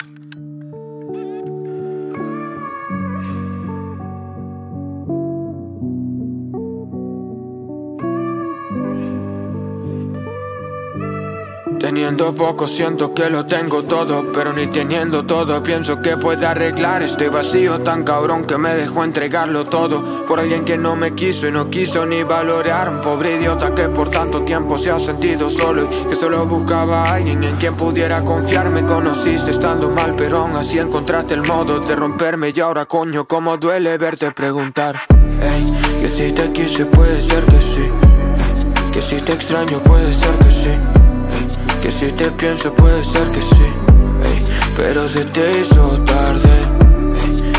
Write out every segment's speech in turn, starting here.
Thank you. Teniendo poco siento que lo tengo todo, pero ni teniendo todo pienso que puedo arreglar este vacío tan cabrón que me dejó entregarlo todo por alguien que no me quiso y no quiso ni valorar, un pobre idiota que por tanto tiempo se ha sentido solo y que solo buscaba a alguien en quien pudiera confiar. Me conociste estando mal, pero aún así encontraste el modo de romperme y ahora coño cómo duele verte preguntar. Ey, que si te quise puede ser que sí, que si te extraño puede ser que sí. Que si te pienso puede ser que sí Pero se te hizo tarde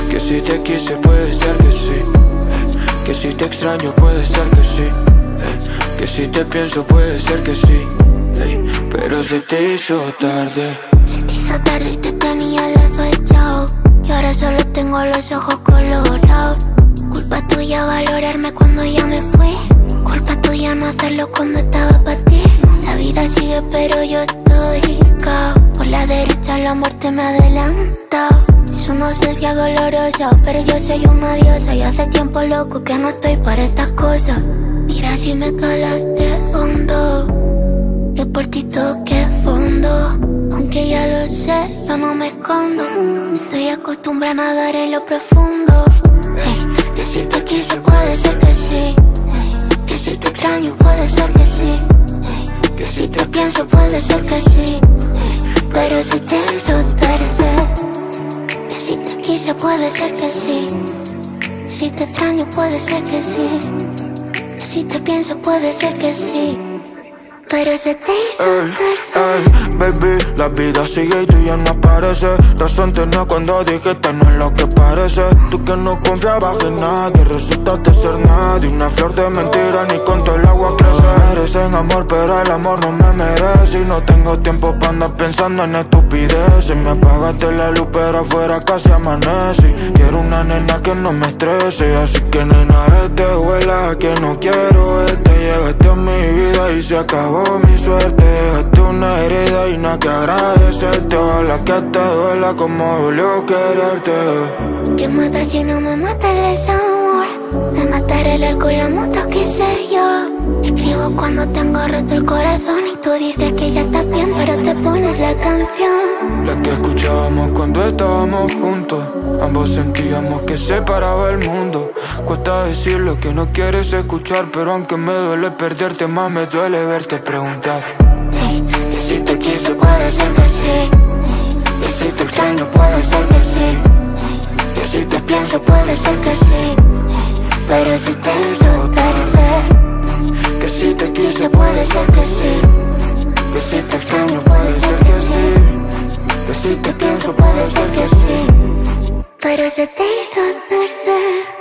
Que si te quise puede ser que sí Que si te extraño puede ser que sí Que si te pienso puede ser que sí Pero se te hizo tarde. Se te hizo tarde y te tenía lazo echado Y ahora solo tengo los ojos colorados la muerte me adelanta. Es una nostalgia dolorosa Pero yo soy una diosa. Y hace tiempo loco que no estoy para estas cosas. Mira si me calaste hondo. Yo por ti toqué fondo. Aunque ya lo sé, yo no me escondo. Estoy acostumbrada a nadar en lo profundo. Hey, que se puede ser que sí. Que si te extraño puede ser que sí. Que si te pienso puede ser que sí puede ser que sí. Si te extraño puede ser que sí. Si te pienso puede ser que sí. Pero se te hizo ey, baby, la vida sigue y tú ya no apareces. Razón tenía cuando dijiste no es lo que parece. Tú que no confiabas en nadie, resultaste ser nadie. Una flor de mentira, ni con todo el agua crece amor, pero el amor no me merece. Y no tengo tiempo para andar pensando en estupideces. Me apagaste la luz, pero afuera casi amanece. Quiero una nena que no me estrese. Así que nena, este vuela que no quiero este Llegaste a mi vida y se acabó mi suerte. Dejaste una herida y nada que agradecerte. Ojalá que te duela como dolió quererte. ¿Qué mata si no me mata el desamor? Me mataré el alcohol, la moto, cuando tengo roto el corazón Y tú dices que ya está bien, pero te pones la canción. La que escuchábamos cuando estábamos juntos. Ambos sentíamos que separaba el mundo. Cuesta decir lo que no quieres escuchar Pero aunque me duele perderte más me duele verte preguntar. Que si te quise puede ser que sí. Que si te extraño puede ser que sí. Que si te pienso puede ser que sí. Pero si te hizo tarde si te pienso puede ser que sí. Pero se te hizo tarde